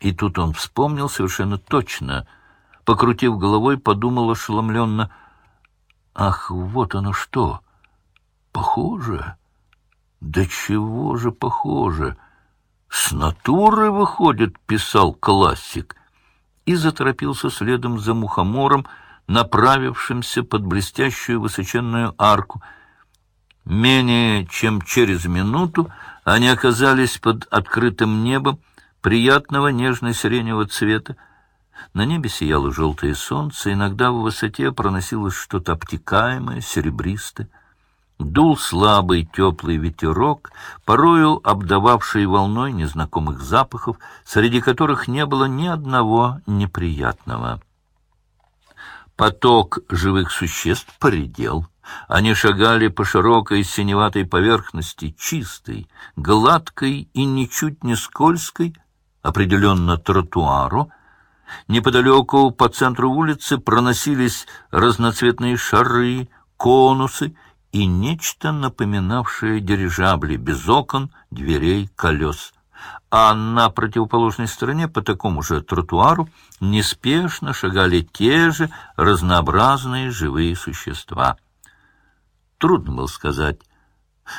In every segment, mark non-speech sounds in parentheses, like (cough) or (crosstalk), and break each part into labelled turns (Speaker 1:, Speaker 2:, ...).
Speaker 1: И тут он вспомнил совершенно точно. Покрутив головой, подумал ошеломленно. «Ах, вот оно что! Похоже! Да чего же похоже! С натуры, выходит, писал классик!» И заторопился следом за мухомором, направившимся под блестящую высоченную арку. Менее чем через минуту они оказались под открытым небом, приятного нежно-сиреневого цвета. На небе сияло желтое солнце, иногда в высоте проносилось что-то обтекаемое, серебристое. Дул слабый теплый ветерок, порою обдававший волной незнакомых запахов, среди которых не было ни одного неприятного. Поток живых существ поредел. Они шагали по широкой синеватой поверхности, чистой, гладкой и ничуть не скользкой, определенно тротуару. Неподалеку по центру улицы проносились разноцветные шары, конусы и нечто напоминавшее дирижабли без окон, дверей, колес. А на противоположной стороне по такому же тротуару неспешно шагали те же разнообразные живые существа. Трудно было сказать,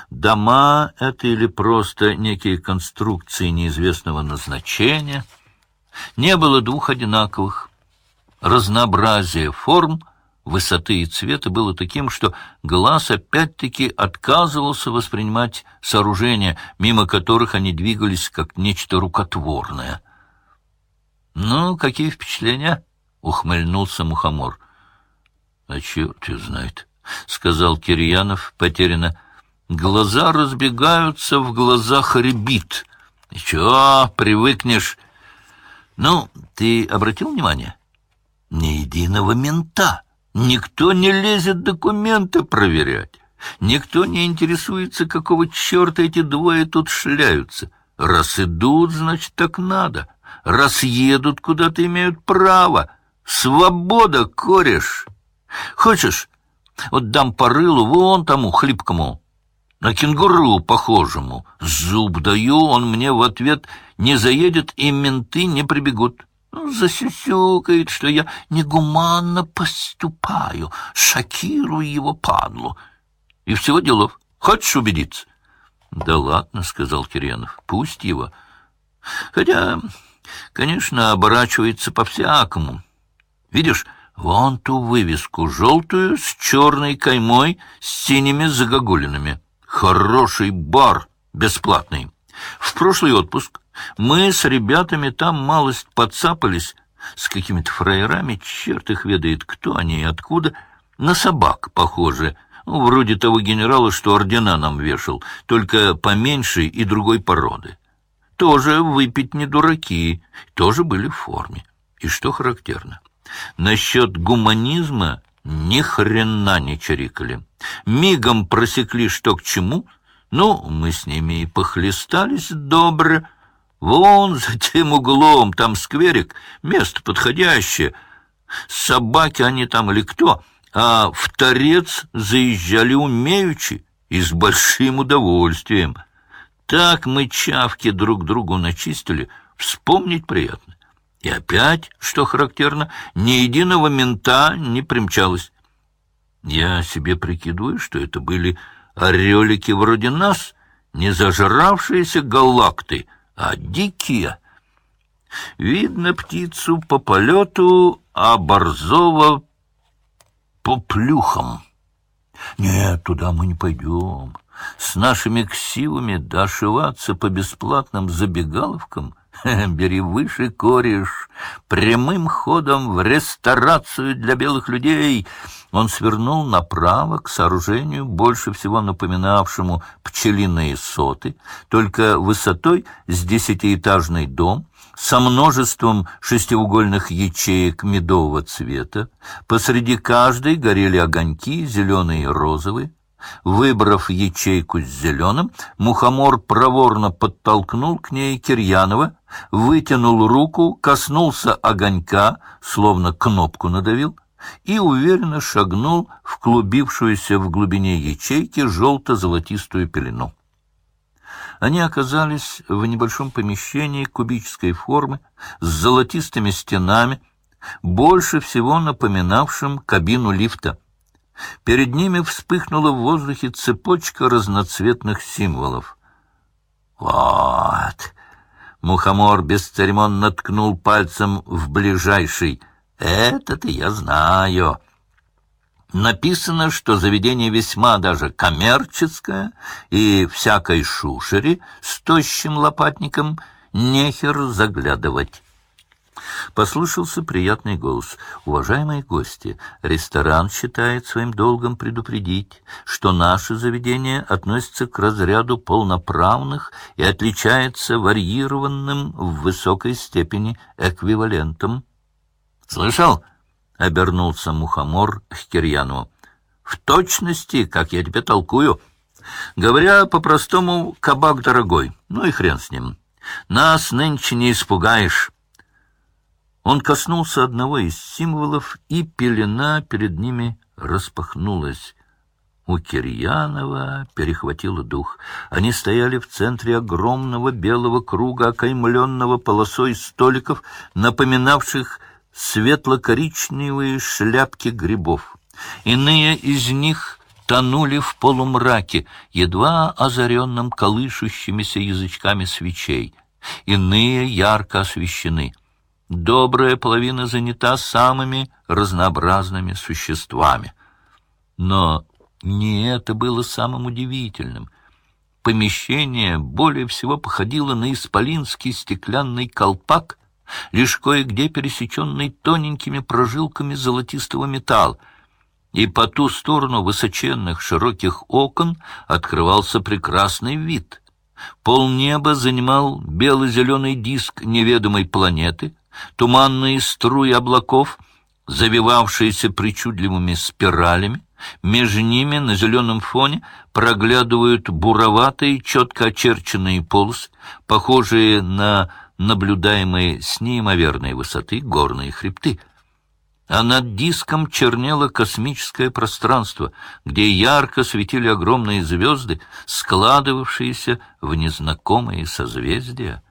Speaker 1: Дома — это или просто некие конструкции неизвестного назначения. Не было двух одинаковых. Разнообразие форм, высоты и цвета было таким, что глаз опять-таки отказывался воспринимать сооружения, мимо которых они двигались как нечто рукотворное. «Ну, какие впечатления?» — ухмыльнулся Мухомор. «А черт ее знает», — сказал Кирьянов потерянно. Глаза разбегаются, в глазах рябит. Ничего, привыкнешь. Ну, ты обратил внимание? Ни единого мента. Никто не лезет документы проверять. Никто не интересуется, какого черта эти двое тут шляются. Раз идут, значит, так надо. Раз едут, куда-то имеют право. Свобода, кореш. Хочешь, вот дам по рылу вон тому хлипкому на кенгуру похожему. Зуб даю, он мне в ответ не заедет, и менты не прибегут. Ну, засюсюкает, что я негуманно поступаю, шокирую его падлу. И всего делов. Хочешь убедиться? — Да ладно, — сказал Киренов, — пусть его. Хотя, конечно, оборачивается по-всякому. Видишь, вон ту вывеску желтую с черной каймой с синими загогулинами. Хороший бар, бесплатный. В прошлый отпуск мы с ребятами там малость подцапались с какими-то фраерами, черт их ведает, кто они и откуда, на собак похоже, ну, вроде того генерала, что ордена нам вешал, только поменьше и другой породы. Тоже выпить не дураки, тоже были в форме. И что характерно, насчет гуманизма ни хрена не чирикали. Мигом просекли, что к чему. Ну, мы с ними и похлестались добре. Вон за тем углом, там скверик, место подходящее. Собаки они там или кто, а в торец заезжали умеючи и с большим удовольствием. Так мы чавки друг другу начистили, вспомнить приятно. И опять, что характерно, ни единого мента не примчалось. Я себе прикидываю, что это были орелики вроде нас, не зажравшиеся галакты, а дикие. Видно птицу по полету, а борзого по плюхам. Нет, туда мы не пойдем. С нашими ксивами дошиваться по бесплатным забегаловкам (laughs) Бери выше, кореш, прямым ходом в ресторацию для белых людей. Он свернул направо к сооружению, больше всего напоминавшему пчелиные соты, только высотой с десятиэтажный дом, со множеством шестиугольных ячеек медового цвета. Посреди каждой горели огоньки, зеленые и розовые. Выбрав ячейку с зеленым, мухомор проворно подтолкнул к ней Кирьянова, вытянул руку, коснулся огонька, словно кнопку надавил, и уверенно шагнул в клубившуюся в глубине ячейки желто-золотистую пелену. Они оказались в небольшом помещении кубической формы с золотистыми стенами, больше всего напоминавшим кабину лифта. Перед ними вспыхнула в воздухе цепочка разноцветных символов. «Вот!» Мухомор бесцеремонно ткнул пальцем в ближайший. «Это-то я знаю!» Написано, что заведение весьма даже коммерческое, и всякой шушере с тощим лопатником нехер заглядывать. Послышался приятный голос. «Уважаемые гости, ресторан считает своим долгом предупредить, что наше заведение относится к разряду полноправных и отличается варьированным в высокой степени эквивалентом». «Слышал?» — обернулся Мухомор к Кирьянову. «В точности, как я тебе толкую. Говоря по-простому, кабак дорогой. Ну и хрен с ним. Нас нынче не испугаешь». Он коснулся одного из символов, и пелена перед ними распахнулась. У Кирьянова перехватило дух. Они стояли в центре огромного белого круга, окаймленного полосой столиков, напоминавших светло-коричневые шляпки грибов. Иные из них тонули в полумраке, едва озаренном колышущимися язычками свечей. Иные ярко освещены — добрая половина занята самыми разнообразными существами. Но не это было самым удивительным. Помещение более всего походило на исполинский стеклянный колпак, лишь кое-где пересеченный тоненькими прожилками золотистого металла, и по ту сторону высоченных широких окон открывался прекрасный вид. Полнеба занимал бело-зеленый диск неведомой планеты, Туманные струи облаков, завивавшиеся причудливыми спиралями, между ними на зеленом фоне проглядывают буроватые, четко очерченные полосы, похожие на наблюдаемые с неимоверной высоты горные хребты. А над диском чернело космическое пространство, где ярко светили огромные звезды, складывавшиеся в незнакомые созвездия —